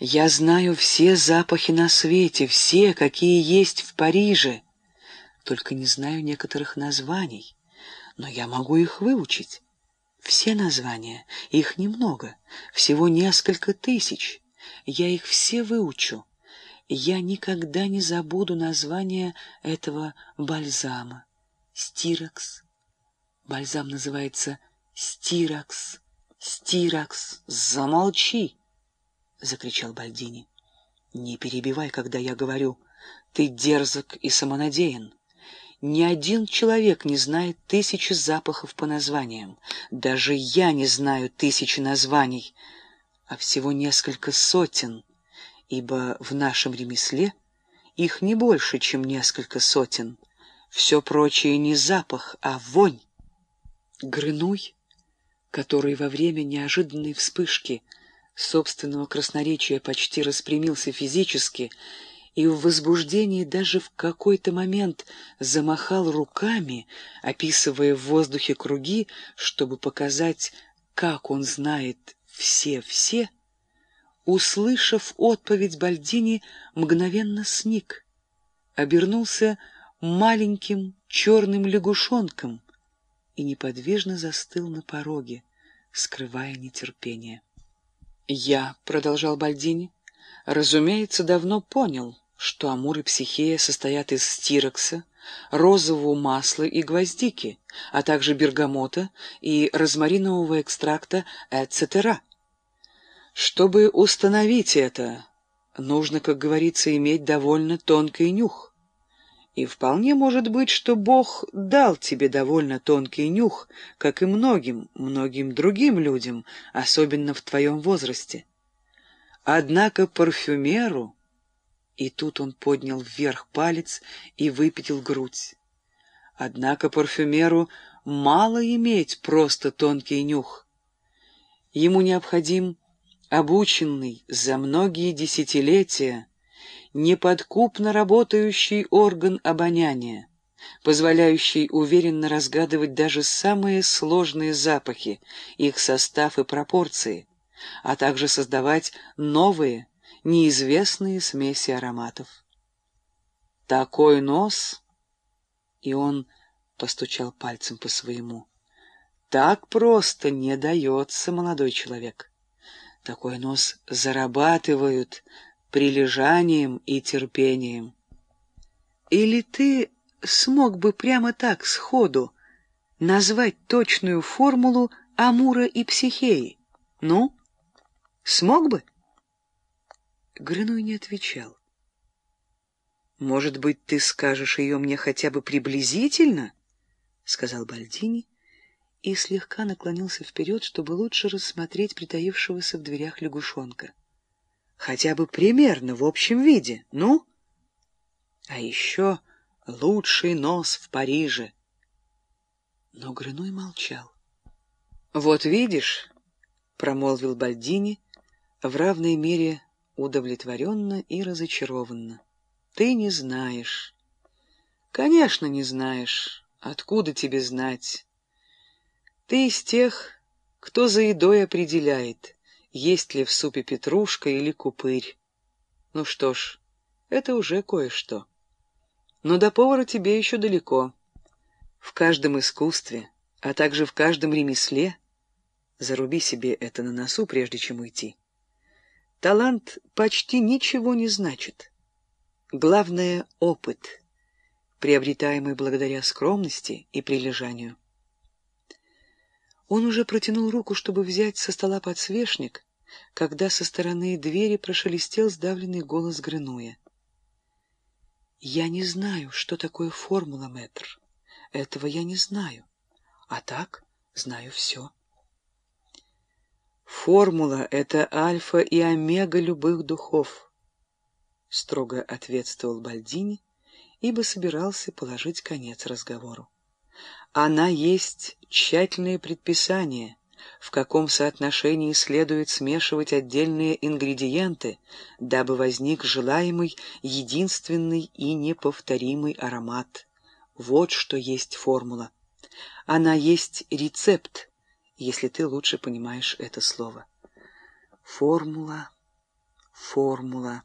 Я знаю все запахи на свете, все, какие есть в Париже. Только не знаю некоторых названий, но я могу их выучить. Все названия, их немного, всего несколько тысяч. Я их все выучу. Я никогда не забуду название этого бальзама. Стиракс. Бальзам называется Стиракс. Стиракс. Замолчи! — закричал Бальдини. «Не перебивай, когда я говорю. Ты дерзок и самонадеян. Ни один человек не знает тысячи запахов по названиям. Даже я не знаю тысячи названий, а всего несколько сотен, ибо в нашем ремесле их не больше, чем несколько сотен. Все прочее не запах, а вонь. Грынуй, который во время неожиданной вспышки собственного красноречия почти распрямился физически и в возбуждении даже в какой-то момент замахал руками, описывая в воздухе круги, чтобы показать, как он знает все-все, услышав отповедь Бальдини, мгновенно сник, обернулся маленьким черным лягушонком и неподвижно застыл на пороге, скрывая нетерпение. «Я», — продолжал Бальдини, — «разумеется, давно понял, что Амур и Психея состоят из стирокса, розового масла и гвоздики, а также бергамота и розмаринового экстракта эцетера. Чтобы установить это, нужно, как говорится, иметь довольно тонкий нюх. И вполне может быть, что Бог дал тебе довольно тонкий нюх, как и многим, многим другим людям, особенно в твоем возрасте. Однако парфюмеру и тут он поднял вверх палец и выпятил грудь. Однако парфюмеру мало иметь просто тонкий нюх. Ему необходим обученный за многие десятилетия неподкупно работающий орган обоняния, позволяющий уверенно разгадывать даже самые сложные запахи, их состав и пропорции, а также создавать новые, неизвестные смеси ароматов. Такой нос, и он постучал пальцем по своему, так просто не дается, молодой человек. Такой нос зарабатывают прилежанием и терпением. Или ты смог бы прямо так сходу назвать точную формулу Амура и Психеи? Ну, смог бы? Грыной не отвечал. «Может быть, ты скажешь ее мне хотя бы приблизительно?» — сказал Бальдини и слегка наклонился вперед, чтобы лучше рассмотреть притаившегося в дверях лягушонка. «Хотя бы примерно в общем виде, ну?» «А еще лучший нос в Париже!» Но Грыной молчал. «Вот видишь», — промолвил Бальдини, в равной мере удовлетворенно и разочарованно. «Ты не знаешь». «Конечно, не знаешь. Откуда тебе знать?» «Ты из тех, кто за едой определяет, есть ли в супе петрушка или купырь. Ну что ж, это уже кое-что. Но до повара тебе еще далеко. В каждом искусстве, а также в каждом ремесле, заруби себе это на носу, прежде чем уйти, Талант почти ничего не значит. Главное — опыт, приобретаемый благодаря скромности и прилежанию. Он уже протянул руку, чтобы взять со стола подсвечник, когда со стороны двери прошелестел сдавленный голос Грынуя. «Я не знаю, что такое формула, мэтр. Этого я не знаю. А так знаю все». Формула — это альфа и омега любых духов, — строго ответствовал Бальдини, ибо собирался положить конец разговору. Она есть тщательное предписание, в каком соотношении следует смешивать отдельные ингредиенты, дабы возник желаемый, единственный и неповторимый аромат. Вот что есть формула. Она есть рецепт, если ты лучше понимаешь это слово. Формула, формула.